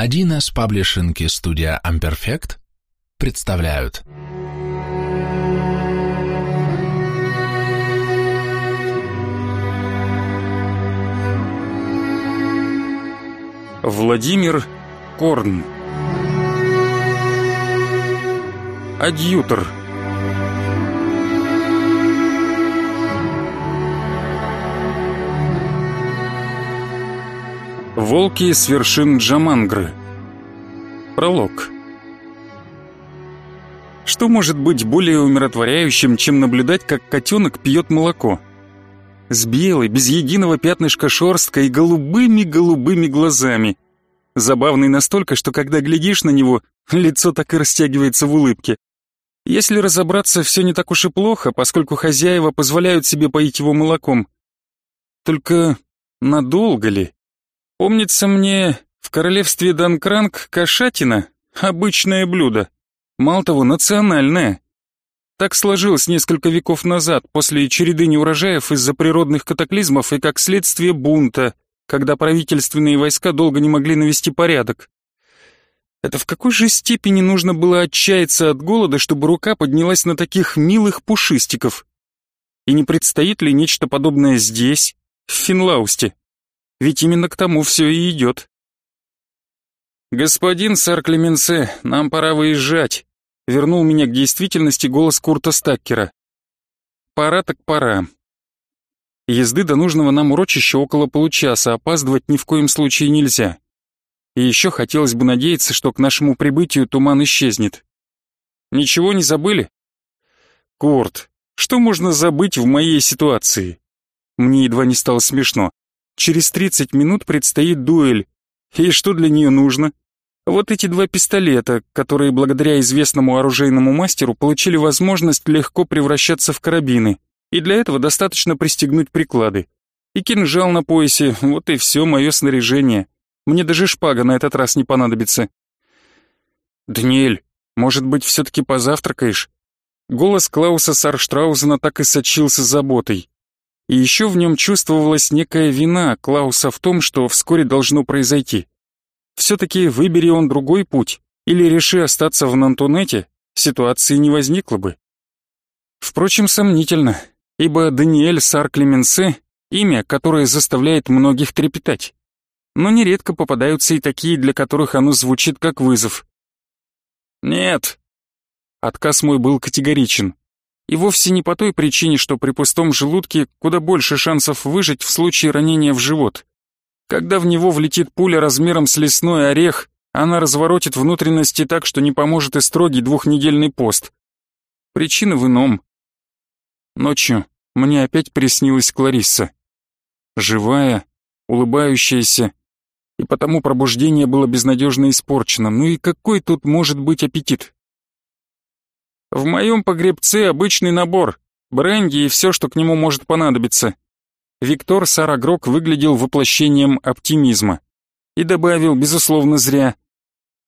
1С паблишинг и студия Amperfect представляют. Владимир Корн. Адъютор Волки с вершин Джамангры Пролог Что может быть более умиротворяющим, чем наблюдать, как котенок пьет молоко? С белой, без единого пятнышка шерсткой и голубыми-голубыми глазами. Забавный настолько, что когда глядишь на него, лицо так и растягивается в улыбке. Если разобраться, все не так уж и плохо, поскольку хозяева позволяют себе поить его молоком. Только надолго ли? Помнится мне, в королевстве Данкранг кошатина — обычное блюдо. Мало того, национальное. Так сложилось несколько веков назад, после череды неурожаев из-за природных катаклизмов и как следствие бунта, когда правительственные войска долго не могли навести порядок. Это в какой же степени нужно было отчаяться от голода, чтобы рука поднялась на таких милых пушистиков? И не предстоит ли нечто подобное здесь, в Финлаусте? Ведь именно к тому все и идет. «Господин сэр Клеменсе, нам пора выезжать», — вернул меня к действительности голос Курта Стаккера. «Пора так пора». Езды до нужного нам урочища около получаса, опаздывать ни в коем случае нельзя. И еще хотелось бы надеяться, что к нашему прибытию туман исчезнет. Ничего не забыли? Курт, что можно забыть в моей ситуации? Мне едва не стало смешно. Через 30 минут предстоит дуэль. И что для нее нужно? Вот эти два пистолета, которые благодаря известному оружейному мастеру получили возможность легко превращаться в карабины. И для этого достаточно пристегнуть приклады. И кинжал на поясе, вот и все мое снаряжение. Мне даже шпага на этот раз не понадобится. «Даниэль, может быть, все-таки позавтракаешь?» Голос Клауса Сарштраузена так и сочился заботой. И еще в нем чувствовалась некая вина Клауса в том, что вскоре должно произойти. Все-таки выбери он другой путь, или реши остаться в Нантунете, ситуации не возникло бы. Впрочем, сомнительно, ибо Даниэль Сар Клеменсе — имя, которое заставляет многих трепетать. Но нередко попадаются и такие, для которых оно звучит как вызов. «Нет». Отказ мой был категоричен. И вовсе не по той причине, что при пустом желудке куда больше шансов выжить в случае ранения в живот. Когда в него влетит пуля размером с лесной орех, она разворотит внутренности так, что не поможет и строгий двухнедельный пост. Причина в ином. Ночью мне опять приснилась Кларисса. Живая, улыбающаяся, и потому пробуждение было безнадежно испорчено. Ну и какой тут может быть аппетит? В моем погребце обычный набор, бренди и все, что к нему может понадобиться. Виктор Сарагрок выглядел воплощением оптимизма. И добавил, безусловно, зря.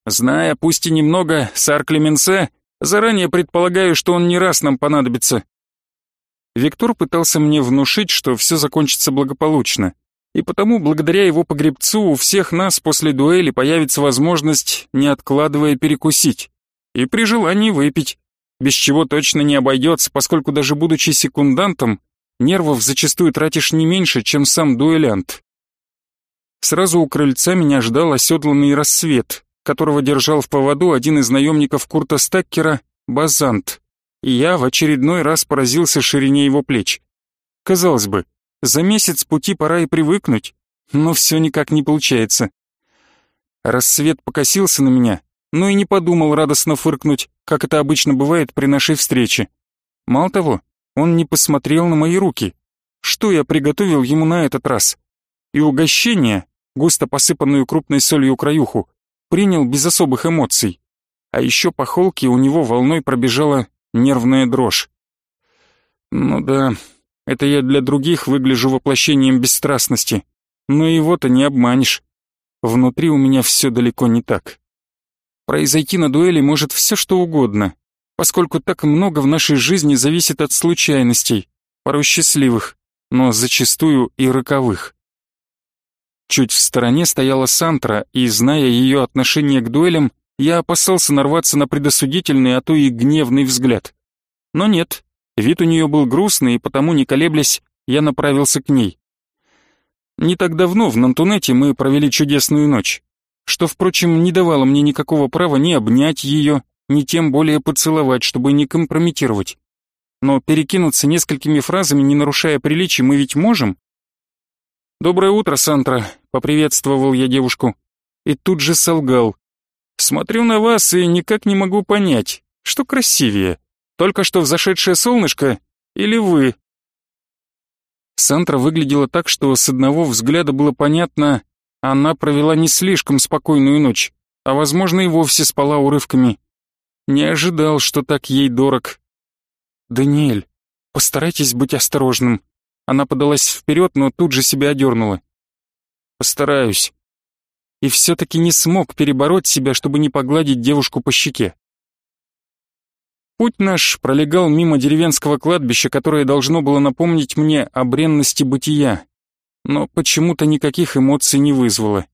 Зная, пусть и немного, сар Клеменсе, заранее предполагаю, что он не раз нам понадобится. Виктор пытался мне внушить, что все закончится благополучно. И потому, благодаря его погребцу, у всех нас после дуэли появится возможность, не откладывая, перекусить. И при желании выпить без чего точно не обойдется, поскольку даже будучи секундантом, нервов зачастую тратишь не меньше, чем сам дуэлянт. Сразу у крыльца меня ждал оседланный рассвет, которого держал в поводу один из наемников Курта Стаккера, Базант, и я в очередной раз поразился ширине его плеч. Казалось бы, за месяц пути пора и привыкнуть, но все никак не получается. Рассвет покосился на меня, но и не подумал радостно фыркнуть, как это обычно бывает при нашей встрече. Мало того, он не посмотрел на мои руки. Что я приготовил ему на этот раз? И угощение, густо посыпанную крупной солью краюху, принял без особых эмоций. А еще по холке у него волной пробежала нервная дрожь. Ну да, это я для других выгляжу воплощением бесстрастности, но его-то не обманешь. Внутри у меня все далеко не так. Произойти на дуэли может все что угодно, поскольку так много в нашей жизни зависит от случайностей, порой счастливых, но зачастую и роковых. Чуть в стороне стояла Сантра, и, зная ее отношение к дуэлям, я опасался нарваться на предосудительный, а то и гневный взгляд. Но нет, вид у нее был грустный, и потому, не колеблясь, я направился к ней. Не так давно в Нантунете мы провели чудесную ночь, что, впрочем, не давало мне никакого права ни обнять ее, ни тем более поцеловать, чтобы не компрометировать. Но перекинуться несколькими фразами, не нарушая приличий, мы ведь можем? «Доброе утро, Сантра», — поприветствовал я девушку. И тут же солгал. «Смотрю на вас и никак не могу понять, что красивее, только что взошедшее солнышко или вы?» Сантра выглядела так, что с одного взгляда было понятно, она провела не слишком спокойную ночь, а, возможно, и вовсе спала урывками. Не ожидал, что так ей дорог. «Даниэль, постарайтесь быть осторожным», она подалась вперед, но тут же себя одернула. «Постараюсь». И все-таки не смог перебороть себя, чтобы не погладить девушку по щеке. Путь наш пролегал мимо деревенского кладбища, которое должно было напомнить мне о бренности бытия, но почему-то никаких эмоций не вызвало.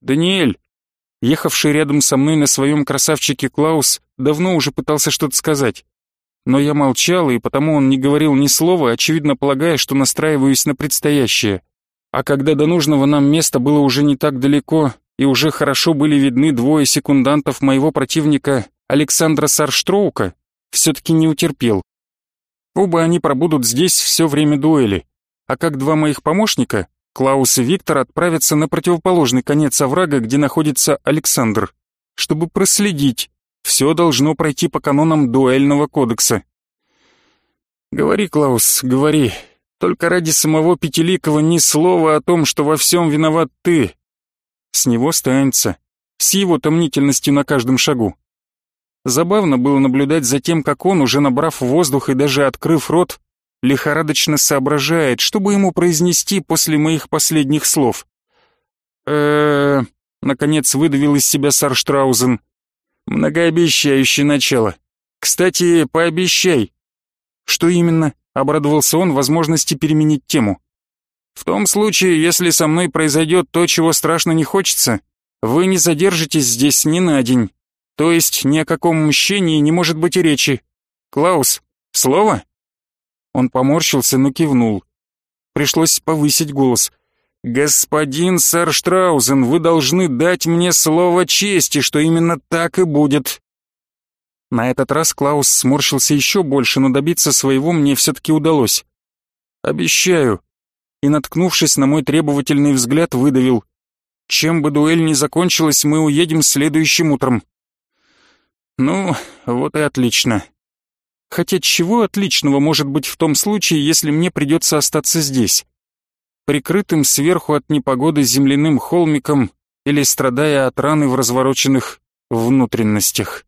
«Даниэль!» Ехавший рядом со мной на своем красавчике Клаус давно уже пытался что-то сказать. Но я молчал, и потому он не говорил ни слова, очевидно полагая, что настраиваюсь на предстоящее. А когда до нужного нам места было уже не так далеко, и уже хорошо были видны двое секундантов моего противника Александра Сарштроука, все-таки не утерпел. Оба они пробудут здесь все время дуэли, а как два моих помощника, Клаус и Виктор отправятся на противоположный конец оврага, где находится Александр, чтобы проследить, все должно пройти по канонам дуэльного кодекса. Говори, Клаус, говори. Только ради самого Пятиликова ни слова о том, что во всем виноват ты. С него станется. С его томнительностью на каждом шагу. Забавно было наблюдать за тем, как он, уже набрав воздух и даже открыв рот, лихорадочно соображает, чтобы ему произнести после моих последних слов. э наконец выдавил из себя Сарштраузен. Многообещающее начало. Кстати, пообещай. Что именно? Обрадовался он возможности переменить тему. В том случае, если со мной произойдет то, чего страшно не хочется, вы не задержитесь здесь ни на день. То есть ни о каком мщении не может быть и речи. Клаус, слово? Он поморщился, но кивнул. Пришлось повысить голос. «Господин сэр Штраузен, вы должны дать мне слово чести, что именно так и будет». На этот раз Клаус сморщился еще больше, но добиться своего мне все-таки удалось. «Обещаю». И, наткнувшись на мой требовательный взгляд, выдавил. «Чем бы дуэль ни закончилась, мы уедем следующим утром». «Ну, вот и отлично». Хотя чего отличного может быть в том случае, если мне придется остаться здесь? прикрытым сверху от непогоды земляным холмиком или страдая от раны в развороченных внутренностях.